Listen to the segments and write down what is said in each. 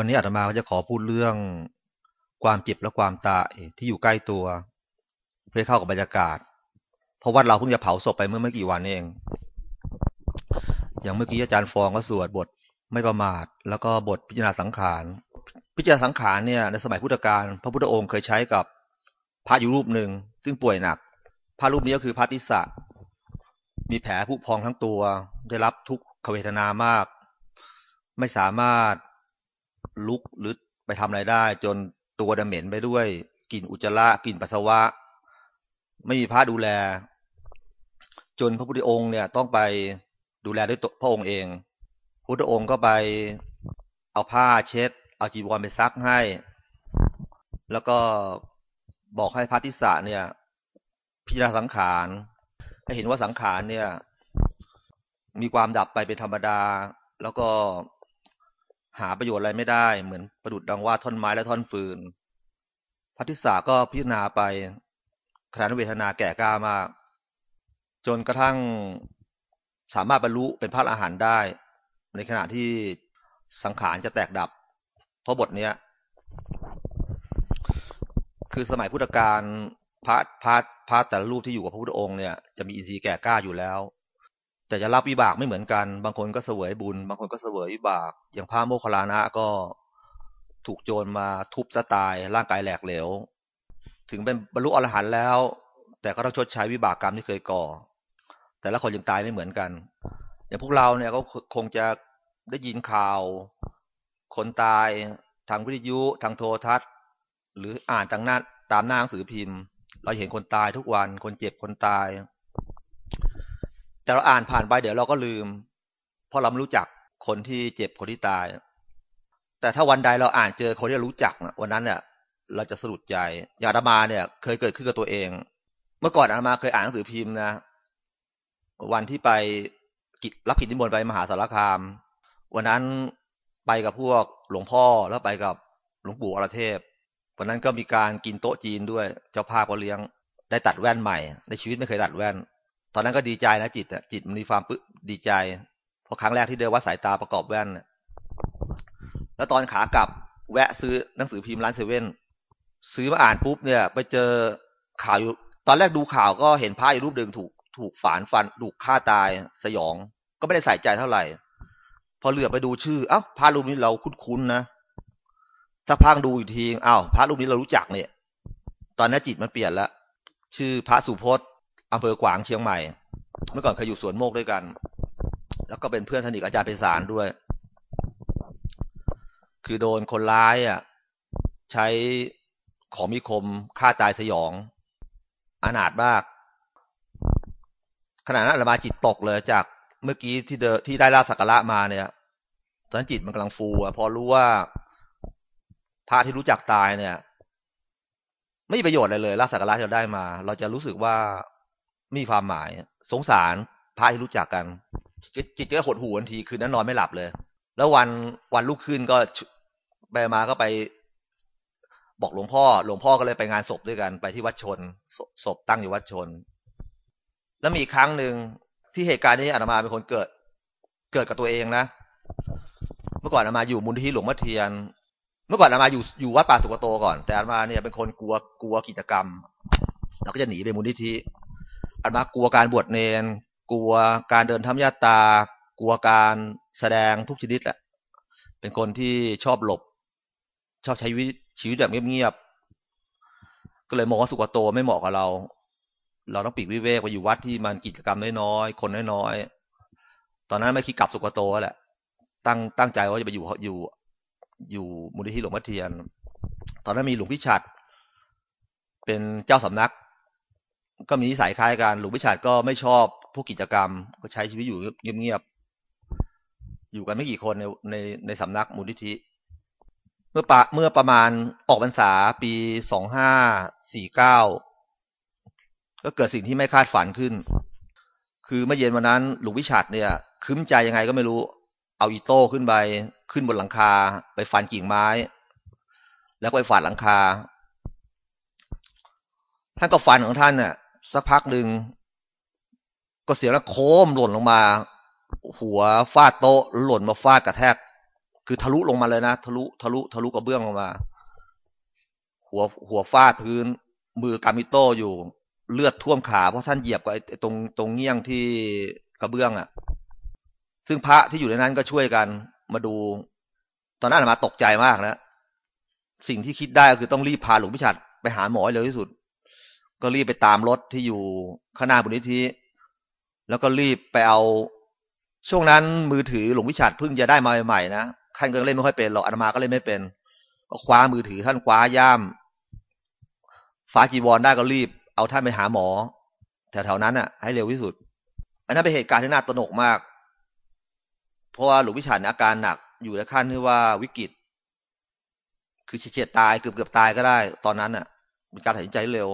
วันนี้อาตมาก็จะขอพูดเรื่องความเจ็บและความตายที่อยู่ใกล้ตัว เพื่อเข้ากับบรรยากาศ เพราะวัดเราเพิ่งจะเผาศพไปเมื่อไม่กี่วันเอง อย่างเมื่อกี้อาจารย์ฟองก็สวดบทไม่ประมาท แล้วก็บทพิจารณาสังขาร พิจารณาสังขารเนี่ยในสมัยพุทธกาลพระพุทธองค์เคยใช้กับพระอยู่รูปหนึ่งซึ่งป่วยหนัก พระรูปนี้ก็คือพระติสะมีแผลผุพองทั้งตัว ได้รับทุกขเวทนามาก ไม่สามารถ ลุกหรือไปทำอะไรได้ จนตัวดเหม็นไปด้วยกลิ่นอุจจาระกลิ่นปัสสาวะ ไม่มีพระดูแล จนพระพุทธองค์เนี่ยต้องไปดูแลด้วยตัวพระองค์เอง พุทธองค์ก็ไปเอาผ้าเช็ด เอาจีวรไปซักให้ แล้วก็บอกให้พระทิสะเนี่ย พิจารณาสังขารให้เห็นว่าสังขารเนี่ย มีความดับไปเป็นธรรมดา แล้วก็ หาประโยชน์อะไรไม่ได้ เหมือนประดุดดังว่าท่อนไม้และท่อนฟืนพระทิสาก็พิจารณาไปขณะเวทนาแก่กล้ามาก จนกระทั่งสามารถบรรลุเป็นพระอรหันต์ได้ ในขณะที่สังขารจะแตกดับ เพราะบทเนี้ย คือสมัยพุทธกาลพระพระพระแต่ละรูปที่อยู่กับพระพุทธองค์เนี่ยจะมีอินทรีย์แก่กล้าอยู่แล้ว แต่จะรับวิบากไม่เหมือนกัน บางคนก็เสวยบุญ บางคนก็เสวยวิบาก อย่างพระโมคคัลลานะก็ถูกโจรมาทุบสตาย ร่างกายแหลกเหลว ถึงเป็นบรรลุอรหันต์แล้ว แต่ก็ต้องชดใช้วิบากกรรมที่เคยก่อ แต่ละคนยังตายไม่เหมือนกัน อย่างพวกเราเนี่ยก็คงจะได้ยินข่าว คนตายทางวิทยุ ทางโทรทัศน์ หรืออ่านทางหน้าตามหน้าหนังสือพิมพ์ เราเห็นคนตายทุกวัน คนเจ็บคนตาย แต่เราอ่านผ่านไปเดี๋ยวเราก็ลืม เพราะเราไม่รู้จักคนที่เจ็บคนที่ตาย แต่ถ้าวันใดเราอ่านเจอคนที่รู้จักนะวันนั้นเนี่ยเราจะสะดุดใจอย่างอามาเนี่ย เคยเกิดขึ้นกับตัวเอง เมื่อก่อนอามาเคยอ่านหนังสือพิมพ์นะ วันที่ไปกิจรับกิจนิมนต์ไปมหาสารคาม วันนั้นไปกับพวกหลวงพ่อแล้วไปกับหลวงปู่อรเทพวันนั้นก็มีการกินโต๊ะจีนด้วย เจ้าภาพก็เลี้ยง ได้ตัดแว่นใหม่ ในชีวิตไม่เคยตัดแว่น ตอนนั้นก็ดีใจนะจิตจิตมันมีความดีใจพราะครั้งแรกที่เดินวัดสายตาประกอบแว่นแล้วตอนขากลับแวะซื้อหนังสือพิมพ์ร้านเซเว่นซื้อมาอ่านปุ๊บเนี่ย ไปเจอข่าวอยู่ตอนแรกดูข่าวก็เห็นพระอีกรูปหนึ่งถูกถูกฝานฟันถูกฆ่าตายสยอง ก็ไม่ได้ใส่ใจเท่าไหร่ พอเหลือไปดูชื่อเอ้าพระรูปนี้เราคุ้นๆนะสักพักดูอีกทีอ้าวพระรูปนี้เรารู้จักเนี่ย ตอนนี้จิตมันเปลี่ยนแล้วชื่อพระสุพจน์ อำเภอกวางเชียงใหม่ เมื่อก่อนเคยอยู่สวนโมกด้วยกัน แล้วก็เป็นเพื่อนสนิทอาจารย์เปสารด้วย คือโดนคนร้ายอะ ใช้ของมีคมฆ่าตายสยองอนาถมากขณะนั้นระบาจิตตกเลยจากเมื่อกี้ที่เดที่ได้ลาสักการะมาเนี่ยตอนจิตมันกำลังฟูอะพอรู้ว่าพระที่รู้จักตายเนี่ย ไม่มีประโยชน์อะไรเลยลาสักการะที่เราได้มา เราจะรู้สึกว่า มีความหมาย สงสารพระที่รู้จักกัน จิตจะหดหูทันทีคืนนั้นนอนไม่หลับเลย แล้ววันวันลุกขึ้นก็ไปมาก็ไป บอกหลวงพ่อ หลวงพ่อก็เลยไปงานศพด้วยกันไปที่วัดชนศพตั้งอยู่วัดชน แล้วมีครั้งหนึ่งที่เหตุการณ์นี้อาตมาเป็นคนเกิด เกิดกับตัวเองนะ เมื่อก่อนอาตมาอยู่มูลนิธิหลวงพ่อเทียน เมื่อก่อนอาตมาอยู่อยู่วัดป่าสุกโตก่อน แต่อาตมาเนี่ยเป็นคนกลัวกลัวกิจกรรมเราก็จะหนีไปมูลนิธิ อาตมากลัวการบวชเนน กลัวการเดินธรรมยาตา กลัวการแสดงทุกชนิดแหละ เป็นคนที่ชอบหลบ ชอบใช้ชีวิตแบบเงียบๆ ก็เลยมองว่าสุกโตไม่เหมาะกับเรา เราต้องปีกวิเวกไปอยู่วัดที่มันกิจกรรมน้อยๆ คนน้อยๆ ตอนนั้นไม่คิดกลับสุกโตแหละ ตั้งตั้งใจว่าจะไปอยู่อยู่อยู่มูลนิธิหลวงพ่อเทียน ตอนนั้นมีหลวงพิชัด เป็นเจ้าสำนัก ก็มีนิสัยคล้ายกัน หลวงพิชัดก็ไม่ชอบพวกกิจกรรม ก็ใช้ชีวิตอยู่เงียบๆ อยู่กันไม่กี่คนในในในสำนักมูลนิธิ เมื่อปะเมื่อประมาณออกพรรษาปีสองห้าสี่เก้าก็เกิดสิ่งที่ไม่คาดฝันขึ้น คือเมื่อเย็นวันนั้น หลวงวิชัดเนี่ยคืมใจยังไงก็ไม่รู้ เอาอีโต้ขึ้นไปขึ้นบนหลังคา ไปฟันกิ่งไม้ แล้วก็ไปฝาดหลังคาท่านก็ฟันของท่านเนี่ย สักพักหนึ่งก็เสียงแล้วโค้มหล่นลงมา หัวฟาดโต๊ะหล่นมาฟาดกระแทก คือทะลุลงมาเลยนะทะลุทะลุทะลุกระเบื้องลงมา หัวหัวฟาดพื้น มือกามิโต้อยู่เลือดท่วมขาเพราะท่านเหยียบกับตรงตรงเงี้ยงที่กระเบื้องอะ่ะ ซึ่งพระที่อยู่ในนั้นก็ช่วยกันมาดู ตอนนั้นมาตกใจมากนะสิ่งที่คิดได้ก็คือต้องรีบพาหลวงพิชัดไปหาหมอเร็วที่สุด ก็รีบไปตามรถที่อยู่ข้างหน้าบุญนิธิแล้วก็รีบไปเอา ช่วงนั้นมือถือหลวงพิชัดเพิ่งจะได้มาใหม่ๆนะท่านก็เล่นไม่ค่อยเป็นหรอกอาตมาก็เล่นไม่เป็นก็คว้ามือถือท่านคว้าย่ามฟ้าจีวรได้ก็รีบ เอาท่านไปหาหมอ แถวๆนั้นอะ ให้เร็วที่สุด อันนั้นเป็นเหตุการณ์ที่น่าตระหนกมาก เพราะว่าหลวงพิชันอาการหนักอยู่ในขั้นที่ว่าวิกฤต คือเฉียดตายเกือบเกือบตายก็ได้ ตอนนั้นอะเป็นการตัดสินใจเร็ว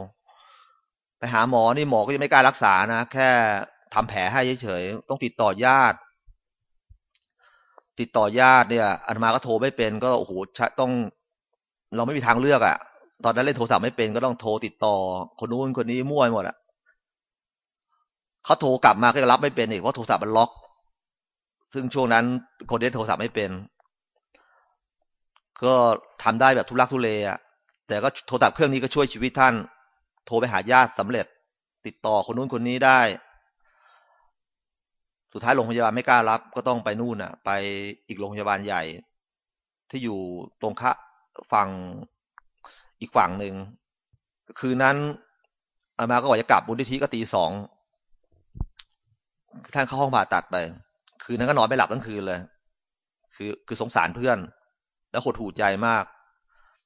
หาหมอนี่หมอก็ยังไม่กล้ารักษานะ แค่ทำแผลให้เฉยๆ ต้องติดต่อญาติ ติดต่อญาติเนี่ยอาตมาก็โทรไม่เป็น ก็โอ้โหต้อง เราไม่มีทางเลือกอะ่ะ ตอนนั้นเล่นโทรศัพท์ไม่เป็นก็ต้องโทรติดต่อ คนนู้นคนนี้มั่วหมดอะเขาโทรกลับมาก็รับไม่เป็นอีกเพราะโทรศัพท์มันล็อก ซึ่งช่วงนั้นคนเล่นโทรศัพท์ไม่เป็น ก็ทำได้แบบทุลักทุเลอะ แต่ก็โทรศัพท์เครื่องนี้ก็ช่วยชีวิตท่าน โทรไปหาญาติสำเร็จ ติดต่อคนนู้นคนนี้ได้ สุดท้ายโรงพยาบาลไม่กล้ารับ ก็ต้องไปนู่นอะ ไปอีกโรงพยาบาลใหญ่ ที่อยู่ตรงคะฝั่งอีกฝั่งหนึ่งคืนนั้นอามาก็ว่าจะกลับบุญทิธิก็ตีสองท่านเข้าห้องผ่าตัดไป คืนนั้นก็นอนไม่หลับทั้งคืนเลย คือคือสงสารเพื่อน แล้วหดหูใจมาก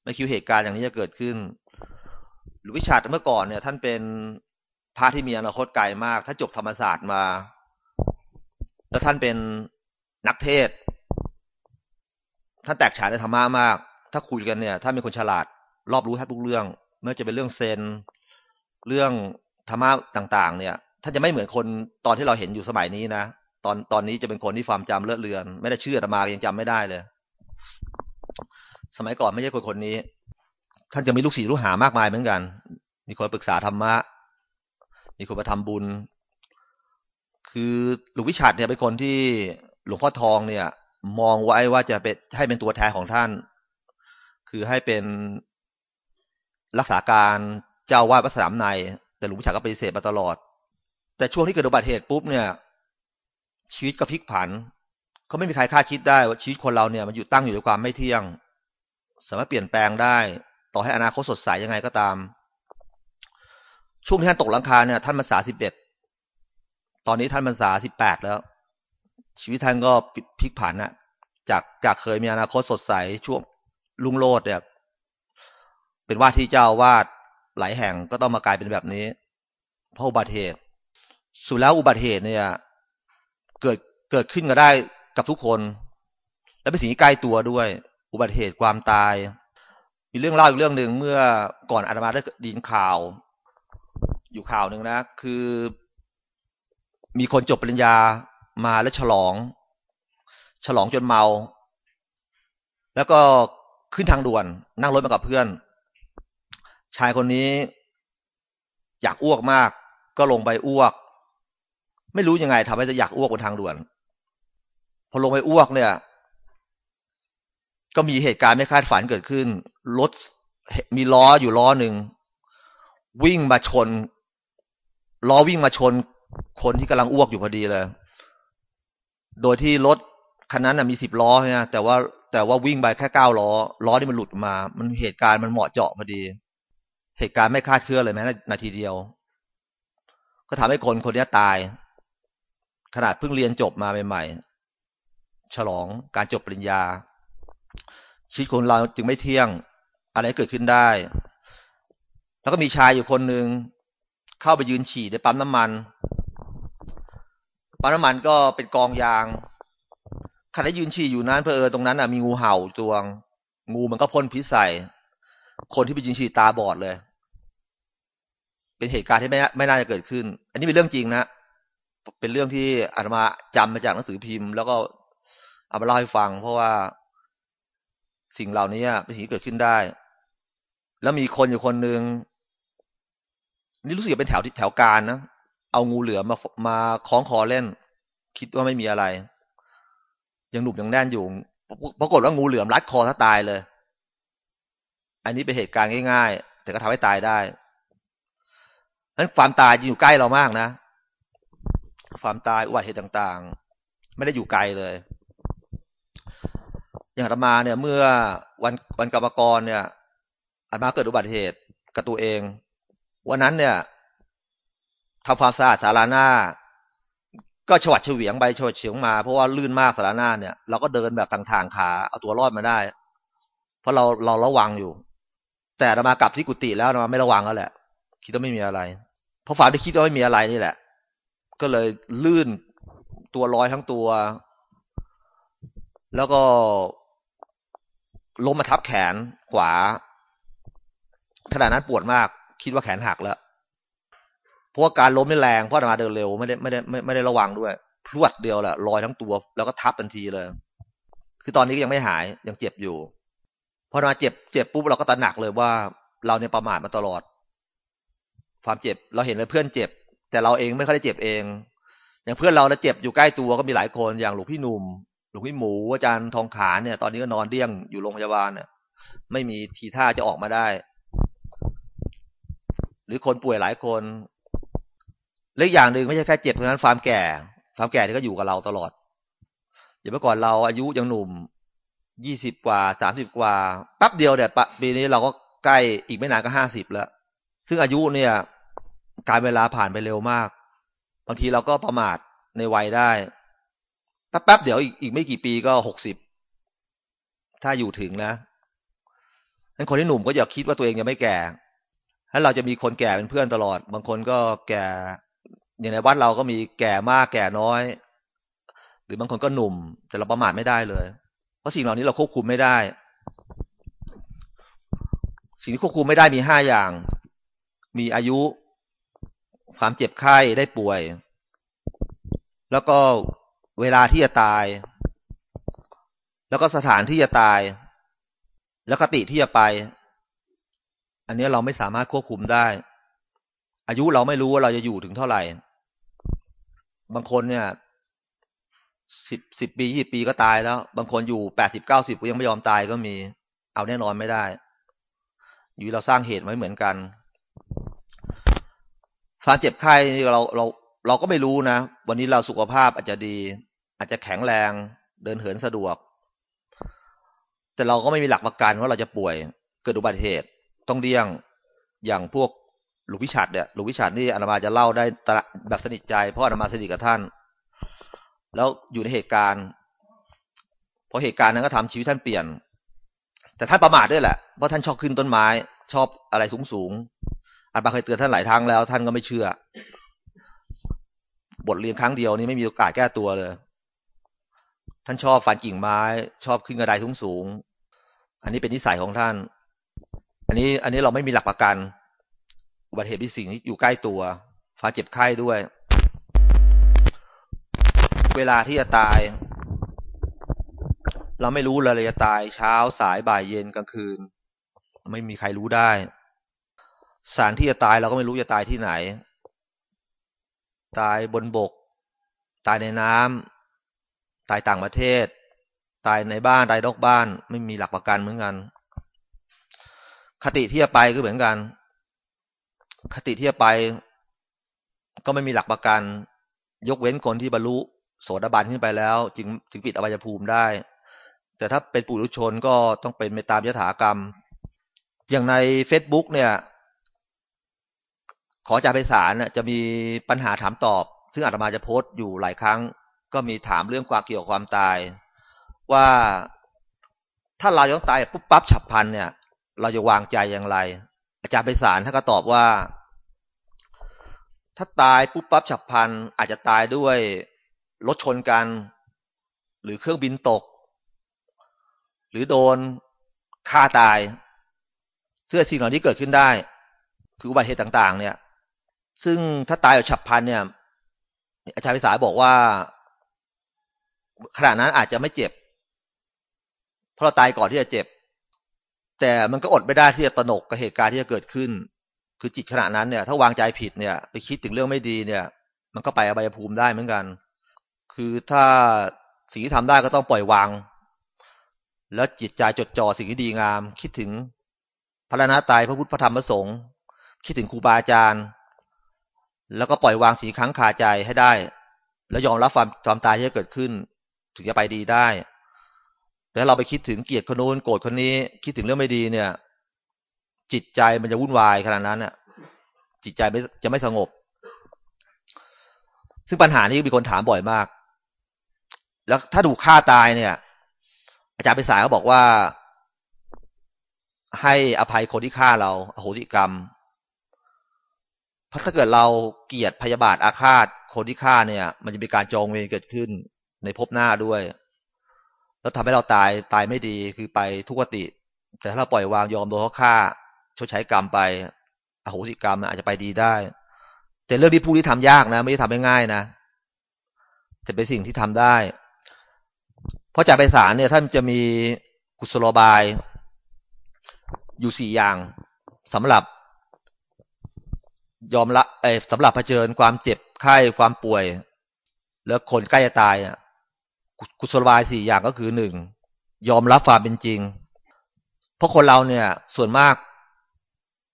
ไม่คิดเหตุการณ์อย่างนี้จะเกิดขึ้น รือวิชาเมื่อก่อนเนี่ย ท่านเป็นพระที่มีอนาคตไกลมาก ถ้าจบธรรมศาสตร์มา แล้วท่านเป็นนักเทศ ท่านแตกฉานในธรรมะมาก ถ้าคุยกันเนี่ยท่านเป็นคนฉลาด รอบรู้แทบทุกเรื่อง ไม่ว่าจะเป็นเรื่องเซน เรื่องธรรมะต่าง ๆ เนี่ย ท่านจะไม่เหมือนคนตอนที่เราเห็นอยู่สมัยนี้นะ ตอนตอนนี้จะเป็นคนที่ความจำเลอะเลือน ไม่ได้เชื่อธรรมายังจำไม่ได้เลย สมัยก่อนไม่ใช่คนคนนี้ ท่านจะมีลูกศิษย์ลูกหามากมายเหมือนกัน มีคนปรึกษาธรรมะ มีคนมาทำบุญ คือหลวงวิชัดเนี่ยเป็นคนที่หลวงพ่อทองเนี่ย มองไว้ว่าจะเป็นให้เป็นตัวแทนของท่าน คือให้เป็นรักษาการเจ้าวาดวัดสนามใน แต่หลวงพ่อฉาก็ปฏิเสธมาตลอด แต่ช่วงที่เกิดอุบัติเหตุปุ๊บเนี่ย ชีวิตก็พลิกผันเขาไม่มีใครคาดคิดได้ว่าชีวิตคนเราเนี่ยมันอยู่ตั้งอยู่ในความไม่เที่ยง สามารถเปลี่ยนแปลงได้ ต่อให้อนาคตสดใสยังไงก็ตาม ช่วงที่ท่านตกหลังคาเนี่ยท่านมาสาสิบเอ็ดตอนนี้ท่านมาสาสิบแปดแล้ว ชีวิตท่านก็พลิกผันอะจากจากเคยมีอนาคตสดใสช่วงลุงโลดเนี่ยเป็นว่าที่เจ้าวาดหลายแห่งก็ต้องมากลายเป็นแบบนี้ เพราะอุบัติเหตุ สุดแล้วอุบัติเหตุเนี่ย เกิดเกิดขึ้นก็ได้กับทุกคน และเป็นสิ่งที่ใกล้ตัวด้วย อุบัติเหตุความตาย มีเรื่องเล่าอีกเรื่องหนึ่งเมื่อก่อนอาตมาได้ดินข่าว อยู่ข่าวหนึ่งนะ คือ มีคนจบปริญญามาแล้วฉลอง ฉลองจนเมา แล้วก็ขึ้นทางด่วน นั่งรถมากับเพื่อน ชายคนนี้อยากอ้วกมาก ก็ลงไปอ้วก ไม่รู้ยังไงทำให้จะอยากอ้วกบนทางด่วน พอลงไปอ้วกเนี่ย ก็มีเหตุการณ์ไม่คาดฝันเกิดขึ้น รถมีล้ออยู่ล้อหนึ่ง วิ่งมาชน ล้อวิ่งมาชน คนที่กำลังอ้วกอยู่พอดีเลย โดยที่รถคันนั้นมีสิบล้อเนี่ยแต่ว่าแต่ว่าวิ่งไปแค่เก้าล้อ ล้อที่มันหลุดมา มันเหตุการณ์มันเหมาะเจาะพอดี เหตุการณ์ไม่คาดเคลื่อนเลยแม้นาทีเดียว ก็ทำให้คนคนนี้ตาย ขนาดเพิ่งเรียนจบมาใหม่ๆ ฉลองการจบปริญญา ชีวิตคนเราจึงไม่เที่ยง อะไรเกิดขึ้นได้ แล้วก็มีชายอยู่คนหนึ่งเข้าไปยืนฉี่ในปั๊มน้ำมันปั๊มน้ำมันก็เป็นกองยางขณะยืนฉี่อยู่นั้นเพอเออตรงนั้นอะมีงูเห่าตัวง งูมันก็พ่นพิษใส่ คนที่ไปยืนฉี่ตาบอดเลย เป็นเหตุการณ์ที่ไม่ไม่น่าจะเกิดขึ้น อันนี้เป็นเรื่องจริงนะเป็นเรื่องที่อาตมาจำมาจากหนังสือพิมพ์ แล้วก็เอามาเล่าให้ฟัง เพราะว่า สิ่งเหล่านี้เป็นสิ่งที่เกิดขึ้นได้ แล้วมีคนอยู่คนหนึ่งนี่รู้สึกเป็นแถวที่แถวการนะเอางูเหลือมมามาคล้องคอเล่น คิดว่าไม่มีอะไร ยังหนุบยังแน่นอยู่ปรากฏว่างูเหลือมรัดคอถ้าตายเลย อันนี้เป็นเหตุการณ์ง่ายๆ แต่ก็ทำให้ตายได้นั้นความตายอยู่ใกล้เรามากนะ ความตายอุบัติเหตุต่างๆ ไม่ได้อยู่ไกลเลย อย่างอาตมาเนี่ยเมื่อวันวันกรรมกรเนี่ยอาตมาเกิดอุบัติเหตุกับตัวเอง วันนั้นเนี่ยทำความสะอาดศาลาหน้า ก็ฉวัดเฉวียงไปฉวัดเฉียงมา เพราะว่าลื่นมากศาลาหน้าเนี่ยเราก็เดินแบบทางขาเอาตัวรอดมาได้ เพราะเราเราระวังอยู่ แต่เรามากลับที่กุฏิแล้วเราไม่ระวังแล้วแหละ คิดว่าไม่มีอะไร เพราะฝันที่คิดว่าไม่มีอะไรนี่แหละ ก็เลยลื่นตัวลอยทั้งตัว แล้วก็ ล้มมาทับแขนขวาขณะนั้นปวดมาก คิดว่าแขนหักแล้วเพราะว่าการล้มไม่แรงเพราะมาเดินเร็วไม่ได้ไม่ได้ไม่ไม่ได้ระวังด้วยพรวดเดียวแหละลอยทั้งตัว แล้วก็ทับทันทีเลย คือตอนนี้ก็ยังไม่หายยังเจ็บอยู่พอมาเจ็บเจ็บปุ๊บเราก็ตระหนักเลยว่า เราเนี่ยประมาทมาตลอด ความเจ็บเราเห็นเลยเพื่อนเจ็บ แต่เราเองไม่ค่อยได้เจ็บเอง อย่างเพื่อนเราเนี่ยเจ็บอยู่ใกล้ตัวก็มีหลายคนอย่างหลวงพี่หนุ่ม วงพี่หมูอาจารย์ทองขาเนี่ย ตอนนี้ก็นอนเดี้ยงอยู่โรงพยาบาลเนี่ยไม่มีทีท่าจะออกมาได้ หรือคนป่วยหลายคนเล็กอย่างหนึ่งไม่ใช่แค่เจ็บเพราะนั้นความแก่ความแก่นี่ก็อยู่กับเราตลอดอย่างเมื่อก่อนเราอายุยังหนุ่มยี่สิบกว่าสามสิบกว่าแป๊บเดียวเนี่ยปีนี้เราก็ใกล้อีกไม่นานก็ห้าสิบแล้ว ซึ่งอายุเนี่ย การเวลาผ่านไปเร็วมาก บางทีเราก็ประมาทในวัยได้ แป๊บๆเดี๋ยวอีกไม่กี่ปีก็หกสิบถ้าอยู่ถึงนะงั้นคนที่หนุ่มก็อย่าคิดว่าตัวเองยังไม่แก่ถ้าเราจะมีคนแก่เป็นเพื่อนตลอด บางคนก็แก่อย่างในวัดเราก็มีแก่มากแก่น้อย หรือบางคนก็หนุ่ม แต่เราประมาทไม่ได้เลย เพราะสิ่งเหล่านี้เราควบคุมไม่ได้ สิ่งที่ควบคุมไม่ได้มีห้าอย่าง มีอายุ ความเจ็บไข้ได้ป่วย แล้วก็ เวลาที่จะตาย แล้วก็สถานที่จะตาย แล้วคติที่จะไป อันนี้เราไม่สามารถควบคุมได้ อายุเราไม่รู้ว่าเราจะอยู่ถึงเท่าไหร่ บางคนเนี่ยสิบสิบปียี่ปีก็ตายแล้ว บางคนอยู่แปดสิบเก้าสิบก็ยังไม่ยอมตายก็มี เอาแน่นอนไม่ได้ อยู่เราสร้างเหตุไว้เหมือนกันการเจ็บไข้เราเราเราก็ไม่รู้นะ วันนี้เราสุขภาพอาจจะดี อาจจะแข็งแรงเดินเหินสะดวก แต่เราก็ไม่มีหลักประกันว่าเราจะป่วยเกิดอุบัติเหตุ ต้องเดี่ยงอย่างพวกหลวงพิชัดเนี่ยหลวงพิชัดนี่อาตมาจะเล่าได้แบบสนิทใจ เพราะอาตมาสนิทกับท่าน แล้วอยู่ในเหตุการณ์พอเหตุการณ์นั้นก็ทำชีวิตท่านเปลี่ยน แต่ท่านประมาทด้วยแหละเพราะท่านชอบขึ้นต้นไม้ ชอบอะไรสูงสูงอาตมาเคยเตือนท่านหลายครั้งแล้ว ท่านก็ไม่เชื่อ บทเรียนครั้งเดียวนี้ไม่มีโอกาสแก้ตัวเลย ท่านชอบฝันกิ่งไม้ ชอบขึ้นกระไดสูงสูง อันนี้เป็นนิสัยของท่าน อันนี้ อันนี้เราไม่มีหลักประกัน อุบัติเหตุพิสิ่งที่อยู่ใกล้ตัวฟ้าเจ็บไข้ด้วย เวลาที่จะตาย เราไม่รู้เลยเราจะตายเช้าสายบ่ายเย็นกลางคืน ไม่มีใครรู้ได้สารที่จะตายเราก็ไม่รู้จะตายที่ไหน ตายบนบก ตายในน้ำ ตายต่างประเทศ ตายในบ้านตายนอกบ้าน ไม่มีหลักประกันเหมือนกัน คติที่จะไปก็เหมือนกัน คติที่จะไป ก็ไม่มีหลักประกัน ยกเว้นคนที่บรรลุโสดาบันขึ้นไปแล้ว จึงจึงปิดอวัยภูมิได้ แต่ถ้าเป็นปุถุชนก็ต้องเป็นไปตามยถากรรม อย่างใน Facebook เนี่ย ขอจาไปสารจะมีปัญหาถามตอบ ซึ่งอาตมาจะโพสต์อยู่หลายครั้ง ก็มีถามเรื่องความเกี่ยวกับความตาย ว่าถ้าเราต้องตายปุ๊บปั๊บฉับพลันเนี่ย เราจะวางใจอย่างไร อาจารย์ไปสารท่านก็ตอบว่า ถ้าตายปุ๊บปั๊บฉับพลันอาจจะตายด้วยรถชนกัน หรือเครื่องบินตก หรือโดนฆ่าตายเสื้อสิ่งเหล่านี้เกิดขึ้นได้ คืออุบัติเหตุต่าง ๆ เนี่ย ซึ่งถ้าตายแบบฉับพลันเนี่ย อาจารย์พิสารบอกว่า ขณะนั้นอาจจะไม่เจ็บ เพราะเราตายก่อนที่จะเจ็บ แต่มันก็อดไม่ได้ที่จะตนกกับเหตุการณ์ที่จะเกิดขึ้น คือจิตขณะนั้นเนี่ย ถ้าวางใจผิดเนี่ย ไปคิดถึงเรื่องไม่ดีเนี่ย มันก็ไปอบายภูมิได้เหมือนกัน คือถ้าสิ่งที่ทำได้ก็ต้องปล่อยวาง แล้วจิตใจจดจ่อสิ่งที่ดีงาม คิดถึงพระนาตายพระพุทธพระธรรมพระสงฆ์คิดถึงครูบาอาจารย์ แล้วก็ปล่อยวางสีครั้งคาใจให้ได้ แล้วยอมรับความความตายที่จะเกิดขึ้น ถึงจะไปดีได้แล้วเราไปคิดถึงเกลียรติคนนู้นโกรธคนนี้ คิดถึงเรื่องไม่ดีเนี่ย จิตใจมันจะวุ่นวายขนาดนั้นเนี่ยจิตใจจะไม่สงบ ซึ่งปัญหานี้มีคนถามบ่อยมาก แล้วถ้าถูกฆ่าตายเนี่ย อาจารย์ไปสายเขาบอกว่า ให้อภัยคนที่ฆ่าเราโหสิกรรมพราะถ้าเกิดเราเกลียดพยาบาทอาฆาตคนที่ฆ่าเนี่ย มันจะมีการจองเวรเกิดขึ้น ในภพหน้าด้วย แล้วทำให้เราตายตายไม่ดีคือไปทุกขติ แต่ถ้าเราปล่อยวางยอมโดนเขาฆ่าชดใช้กรรมไปอโหสิกรรมอาจจะไปดีได้ แต่เรื่องที่ผู้ที่ทำยากนะ ไม่ได้ทำง่ายๆนะจะเป็นสิ่งที่ทำได้ เพราะจากไปสารเนี่ยท่านจะมีกุศโลบาย อยู่สี่อย่างสำหรับ ยอมละไอ้สำหรับเผชิญความเจ็บไข้ความป่วย แล้วคนใกล้จะตายอะ กุศลบายสี่อย่างก็คือหนึ่งยอมรับความเป็นจริง เพราะคนเราเนี่ย ส่วนมาก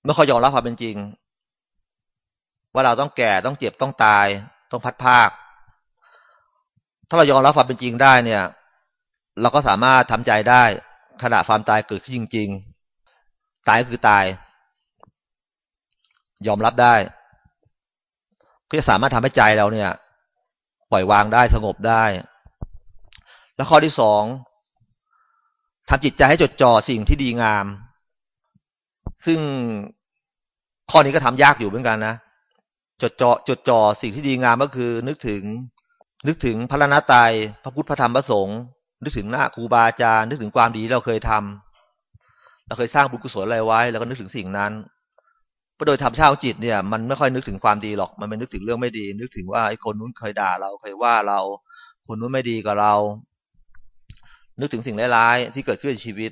ไม่ค่อยยอมรับความเป็นจริง ว่าเราต้องแก่ต้องเจ็บต้องตาย ต้องพัดภาค ถ้าเรายอมรับความเป็นจริงได้เนี่ย เราก็สามารถทำใจได้ขณะความตายเกิดขึ้นจริง ๆ ตายคือตาย ยอมรับได้ก็จะสามารถทำให้ใจเราเนี่ย ปล่อยวางได้สงบได้ แล้วข้อที่สองทำจิตใจให้จดจ่อสิ่งที่ดีงาม ซึ่งข้อนี้ก็ทำยากอยู่เหมือนกันนะจดจ่อจดจ่อสิ่งที่ดีงามก็คือ นึกถึง นึกถึงพระนาตายพระพุทธพระธรรมพระสงฆ์นึกถึงหน้าครูบาอาจารย์นึกถึงความดีเราเคยทำเราเคยสร้างบุญกุศลอะไรไว้ แล้วก็นึกถึงสิ่งนั้นเพราะโดยธรรมชาติจิตเนี่ยมันไม่ค่อยนึกถึงความดีหรอก มันเป็นนึกถึงเรื่องไม่ดี นึกถึงว่าไอ้คนนู้นเคยด่าเราเคยว่าเรา คนนู้นไม่ดีกับเรา นึกถึงสิ่งร้ายๆที่เกิดขึ้นในชีวิต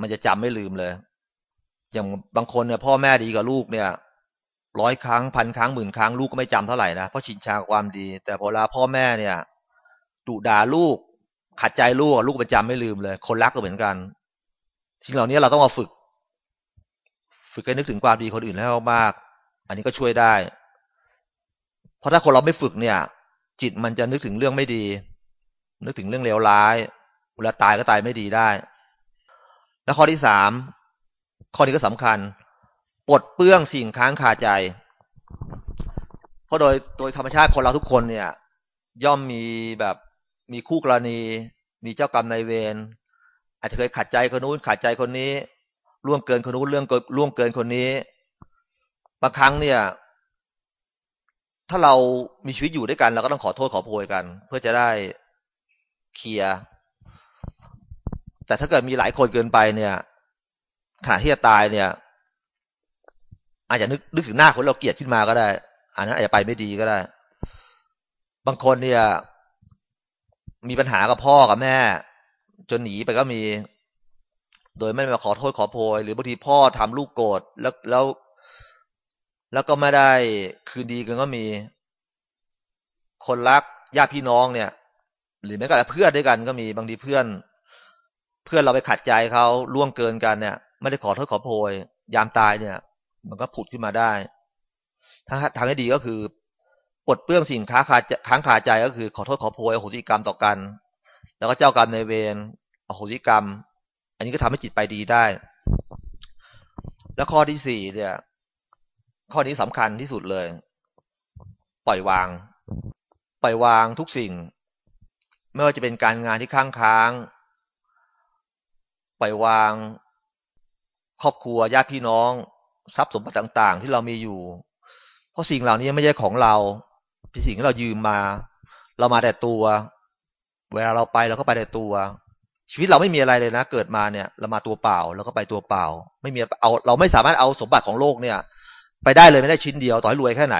มันจะจำไม่ลืมเลย อย่างบางคนเนี่ยพ่อแม่ดีกับลูกเนี่ยร้อยครั้งพันครั้งหมื่นครั้งลูกก็ไม่จำเท่าไหร่นะเพราะชินชาความดี แต่พอลาพ่อแม่เนี่ยดุด่าลูก ขัดใจลูกลูกประจำไม่ลืมเลย คนรักก็เหมือนกันสิ่งเหล่านี้เราต้องมาฝึก ฝึกให้นึกถึงความดีคนอื่นให้มากอันนี้ก็ช่วยได้ เพราะถ้าคนเราไม่ฝึกเนี่ย จิตมันจะนึกถึงเรื่องไม่ดี นึกถึงเรื่องเลวร้าย เวลาตายก็ตายไม่ดีได้ แล้วข้อที่สามข้อนี้ก็สำคัญปลดเปื้องสิ่งค้างคาใจ เพราะโดยโดยธรรมชาติคนเราทุกคนเนี่ย ย่อมมีแบบมีคู่กรณี มีเจ้ากรรมนายเวรอาจจะเคยขัดใจคนนู้นขัดใจคนนี้ล่วงเกินคนนู้นเรื่องล่วงเกินคนนี้บางครั้งเนี่ย ถ้าเรามีชีวิตอยู่ด้วยกันเราก็ต้องขอโทษขอโพยกัน เพื่อจะได้เคลียร์ แต่ถ้าเกิดมีหลายคนเกินไปเนี่ยขณะที่จะตายเนี่ย อาจจะนึกนึกถึงหน้าคนเราเกลียดขึ้นมาก็ได้ อันนั้นอาจจะไปไม่ดีก็ได้ บางคนเนี่ย มีปัญหากับพ่อกับแม่ จนหนีไปก็มี โดยไม่มาขอโทษขอโพย หรือบางทีพ่อทำลูกโกรธแล้วแล้ว แล้วก็ไม่ได้คืนดีกันก็มี คนรักญาติพี่น้องเนี่ย หรือแม้กระทั่งเพื่อนด้วยกันก็มีบางทีเพื่อน เพื่อนเราไปขัดใจเขาล่วงเกินกันเนี่ย ไม่ได้ขอโทษขอโพย ยามตายเนี่ย มันก็ผุดขึ้นมาได้ถ้าทางให้ดีก็คือปลดเปลื้องสิ่งค้าคาค้างคาใจก็คือ ขอโทษขอโพยโหติกรรมต่อกัน แล้วก็เจ้ากรรมในเวรอโหสิกรรม อันนี้ก็ทำให้จิตไปดีได้ แล้วข้อที่สี่เนี่ย ข้อนี้สำคัญที่สุดเลย ปล่อยวาง ปล่อยวางทุกสิ่ง ไม่ว่าจะเป็นการงานที่ค้างค้าง ปล่อยวาง ครอบครัวญาติพี่น้อง ทรัพย์สมบัติต่าง ๆ ที่เรามีอยู่ เพราะสิ่งเหล่านี้ไม่ใช่ของเราเป็นสิ่งที่เรายืมมา เรามาแต่ตัว เวลาเราไปเราก็ไปในตัว ชีวิตเราไม่มีอะไรเลยนะ เกิดมาเนี่ย เรามาตัวเปล่าเราก็ไปตัวเปล่า ไม่มีเอา เราไม่สามารถเอาสมบัติของโลกเนี่ย ไปได้เลยไม่ได้ชิ้นเดียวต่อให้รวยแค่ไหน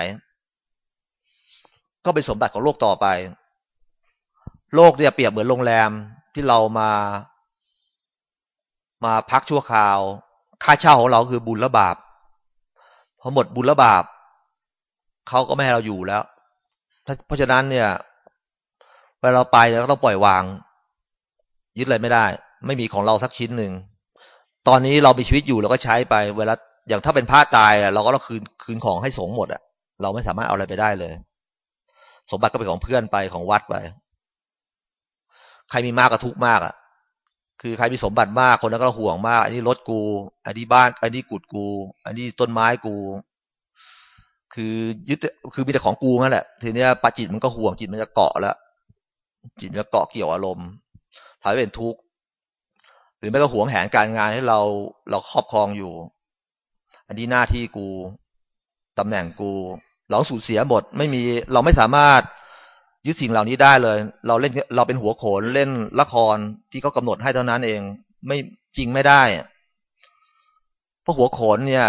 ก็เป็นสมบัติของโลกต่อไป โลกเนี่ยเปรียบเหมือนโรงแรมที่เรามา มาพักชั่วคราว ค่าเช่าของเราคือบุญและบาปพอหมดบุญและบาปเขาก็ไม่ให้เราอยู่แล้ว เพราะฉะนั้นเนี่ยเวลาเราไปเราก็ต้องปล่อยวาง ยึดอะไรไม่ได้ ไม่มีของเราสักชิ้นหนึ่งตอนนี้เรามีชีวิตอยู่เราก็ใช้ไป เวลาอย่างถ้าเป็นผ้าตายเราก็ต้องคืนคืนของให้สงหมดอะ เราไม่สามารถเอาอะไรไปได้เลย สมบัติก็เป็นของเพื่อนไปของวัดไป ใครมีมากก็ทุกมากอะ คือใครมีสมบัติมากคนนั้นก็ห่วงมาก อันนี้รถกู อันนี้บ้าน อันนี้กุดกู อันนี้ต้นไม้กู คือยึดคือมีแต่ของกูนั่นแหละ ทีเนี้ยปาจิตมันก็ห่วงจิตมันจะเกาะแล้วจิตมันจะเกาะเกี่ยวอารมณ์ทำให้เป็นทุกข์หรือไม่ก็ห่วงแหนการงานให้เราเราครอบครองอยู่ อันนี้หน้าที่กูตำแหน่งกูเราสูญเสียหมด ไม่มีเราไม่สามารถ ยึดสิ่งเหล่านี้ได้เลย เราเล่นเราเป็นหัวโขนเล่นละครที่เขากาหนดให้เท่านั้นเอง ไม่จริงไม่ได้ เพราะหัวโขนเนี่ย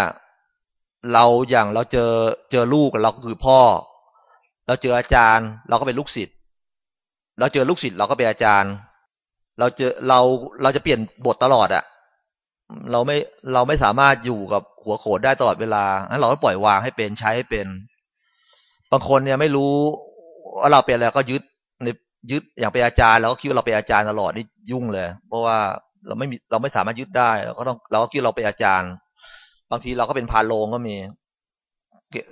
เราอย่างเราเจอเจอลูกเราก็คือพ่อ เราเจออาจารย์ เราก็เป็นลูกศิษย์เราเจอลูกศิษย์เราก็เป็นอาจารย์ เราเจอเราเราจะเปลี่ยนบทตลอดอะเราไม่เราไม่สามารถอยู่กับหัวโขนได้ตลอดเวลางั้นเราก็ปล่อยวางให้เป็นใช้ให้เป็น บางคนเนี่ยไม่รู้ ว่าเราเป็นอะไรก็ยึดในยึดอย่างเป็นอาจารย์เราก็คิดว่าเราเป็นอาจารย์ตลอดนี่ยุ่งเลย เพราะว่าเราไม่มีเราไม่สามารถยึดได้เราก็ต้องเราก็คิดเราเป็นอาจารย์ บางทีเราก็เป็นพาโลงก็มี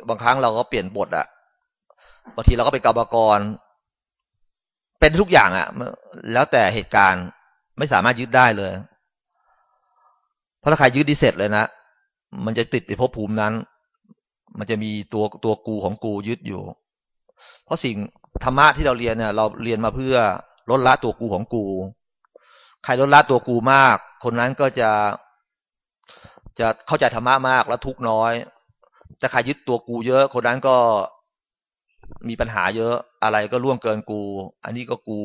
บางครั้งเราก็เปลี่ยนบทอะบางทีเราก็เป็นกรรมกร เป็นทุกอย่างอะแล้วแต่เหตุการณ์ไม่สามารถยึดได้เลย เพราะถ้าใครยึดดิเสร็จเลยนะมันจะติดในภพภูมินั้น มันจะมีตัวตัวกูของกูยึดอยู่ เพราะสิ่งธรรมะที่เราเรียนเนี่ย เราเรียนมาเพื่อลดละตัวกูของกู ใครลดละตัวกูมาก คนนั้นก็จะจะเข้าใจธรรมะมากแล้วทุกน้อย แต่ใครยึดตัวกูเยอะ คนนั้นก็มีปัญหาเยอะ อะไรก็ล่วงเกินกู อันนี้ก็กู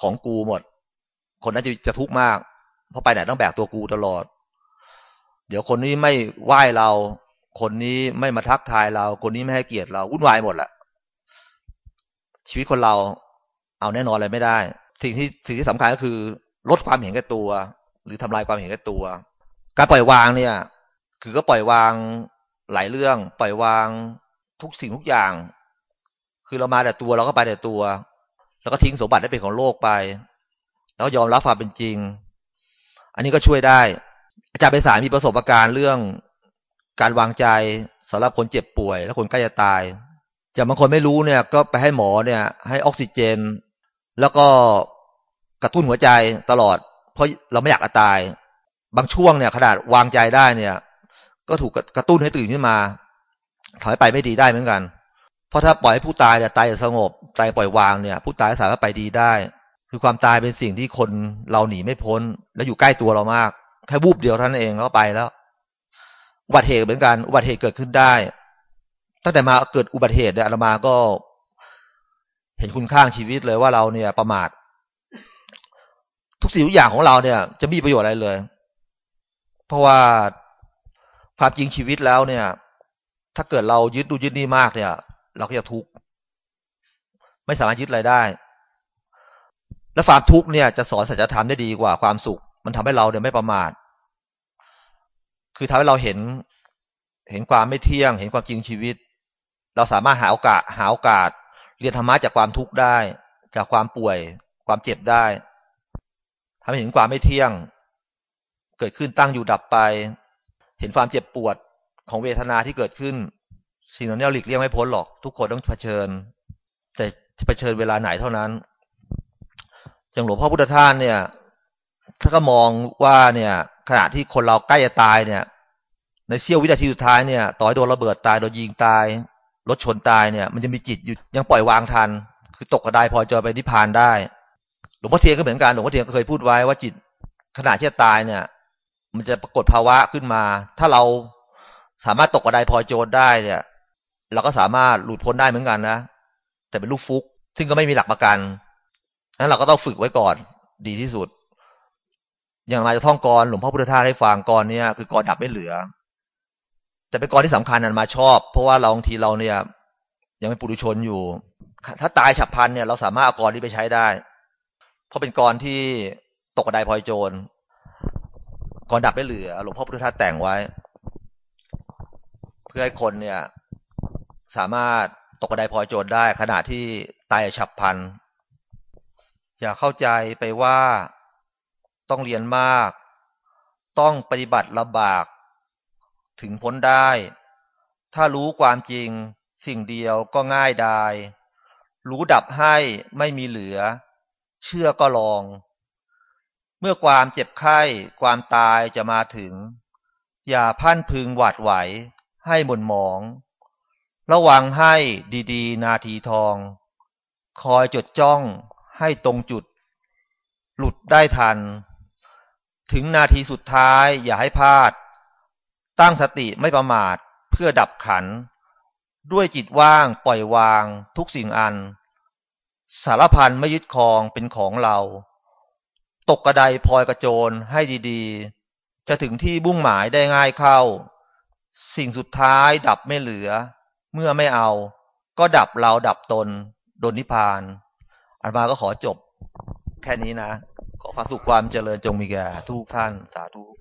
ของกูหมด คนนั้นจะจะทุกข์มาก เพราะไปไหนต้องแบกตัวกูตลอด เดี๋ยวคนนี้ไม่ไหว้เรา คนนี้ไม่มาทักทายเรา คนนี้ไม่ให้เกียรติเราวุ่นวายหมดแหละ ชีวิตคนเราเอาแน่นอนอะไรไม่ได้ สิ่งที่สิ่งที่สำคัญก็คือ ลดความเห็นแก่ตัว หรือทำลายความเห็นแก่ตัว การปล่อยวางเนี่ย คือก็ปล่อยวางหลายเรื่อง ปล่อยวางทุกสิ่งทุกอย่าง คือเรามาแต่ตัวเราก็ไปแต่ตัว แล้วก็ทิ้งสมบัติได้เป็นของโลกไป แล้วยอมรับความเป็นจริง อันนี้ก็ช่วยได้ อาจารย์ไปสารมีประสบการณ์เรื่อง การวางใจสำหรับคนเจ็บป่วย และคนใกล้จะตาย อย่างบางคนไม่รู้เนี่ย ก็ไปให้หมอเนี่ย ให้ออกซิเจน แล้วก็กระตุ้นหัวใจตลอด เพราะเราไม่อยากตาย บางช่วงเนี่ย ขนาดวางใจได้เนี่ย ก็ถูกกระตุ้นให้ตื่นขึ้นมา ถอยไปไม่ดีได้เหมือนกัน เพราะถ้าปล่อยให้ผู้ตายเนี่ยตายสงบตายปล่อยวางเนี่ย ผู้ตายสามารถไปดีได้ คือความตายเป็นสิ่งที่คนเราหนีไม่พ้น และอยู่ใกล้ตัวเรามากแค่วูบเดียวท่านเองก็ไปแล้วอุบัติเหตุเหมือนกันอุบัติเหตุเกิดขึ้นได้ ตั้งแต่มาเกิดอุบัติเหตุเนี่ยอามาก็เห็นคุณค่าชีวิตเลยว่าเราเนี่ย ประมาท ทุกสิ่งทุกอย่างของเราเนี่ย จะมีประโยชน์อะไรเลย เพราะว่าความจริงชีวิตแล้วเนี่ย ถ้าเกิดเรายึดดูยึดนี่มากเนี่ย เราก็จะทุกข์ไม่สามารถยึดอะไรได้ และความทุกข์เนี่ย จะสอนสัจธรรมได้ดีกว่าความสุข มันทำให้เราเนี่ยไม่ประมาท คือทำให้เราเห็น เห็นความไม่เที่ยง เห็นความจริงชีวิต เราสามารถหาโอกาสหาโอกาส เรียนธรรมะจากความทุกข์ได้ จากความป่วย ความเจ็บได้ทำให้เห็นความไม่เที่ยง เกิดขึ้นตั้งอยู่ดับไป เห็นความเจ็บปวดของเวทนาที่เกิดขึ้น สิ่งเหล่านี้เราหลีกเลี่ยงไม่พ้นหรอก ทุกคนต้องเผชิญ แต่เผชิญเวลาไหนเท่านั้น อย่างหลวงพ่อพุทธทาสเนี่ยถ้าก็มองว่าเนี่ย ขณะที่คนเราใกล้จะตายเนี่ย ในเสี้ยววินาทีสุดท้ายเนี่ย ต่อยโดนระเบิดตายโดนยิงตาย รถชนตายเนี่ย มันจะมีจิตอยู่ยังปล่อยวางทัน คือตกกระไดพอจะไปนิพพานได้ หลวงพ่อเทียนก็เหมือนกันหลวงพ่อเทียนก็เคยพูดไว้ว่าจิตขณะที่จะตายเนี่ย มันจะปรากฏภาวะขึ้นมา ถ้าเราสามารถตกกระไดพอโจรได้เนี่ย เราก็สามารถหลุดพ้นได้เหมือนกันนะแต่เป็นลูกฟุก ซึ่งก็ไม่มีหลักประกันนั้นเราก็ต้องฝึกไว้ก่อนดีที่สุด อย่างไรจะท่องกรหลวงพ่อพุทธทาสให้ฟังกรเนี่ยคือกรดับไม่เหลือ แต่เป็นกรที่สำคัญนันมาชอบ เพราะว่าเราบางทีเราเนี่ย ยังเป็นปุถุชนอยู่ ถ้าตายฉับพลันเนี่ย เราสามารถเอากรนี้ไปใช้ได้ เพราะเป็นกรที่ตกกระไดพลอยโจรกรดับไม่เหลือหลวงพ่อพุทธทาสแต่งไว้ เพื่อให้คนเนี่ย สามารถตกกระไดพลอยโจรได้ ขณะที่ตายฉับพลันอย่าเข้าใจไปว่าต้องเรียนมาก ต้องปฏิบัติลำบาก ถึงพ้นได้ ถ้ารู้ความจริง สิ่งเดียวก็ง่ายดายรู้ดับให้ไม่มีเหลือ เชื่อก็ลอง เมื่อความเจ็บไข้ความตายจะมาถึง อย่าพันพึงหวาดไหว ให้หม่นหมอง ระวังให้ดีๆ นาทีทอง คอยจดจ้องให้ตรงจุด หลุดได้ทัน ถึงนาทีสุดท้ายอย่าให้พลาด ตั้งสติไม่ประมาทเพื่อดับขัน ด้วยจิตว่างปล่อยวางทุกสิ่งอัน สารพันไม่ยึดครองเป็นของเรา ตกกระไดพลอยกระโจนให้ดีๆ จะถึงที่บุ้งหมายได้ง่ายเข้า สิ่งสุดท้ายดับไม่เหลือ เมื่อไม่เอา ก็ดับเราดับตนโดนนิพพานอันมาก็ขอจบ แค่นี้นะ ขอความสุขความเจริญจงมีแก่ทุกท่านสาธุ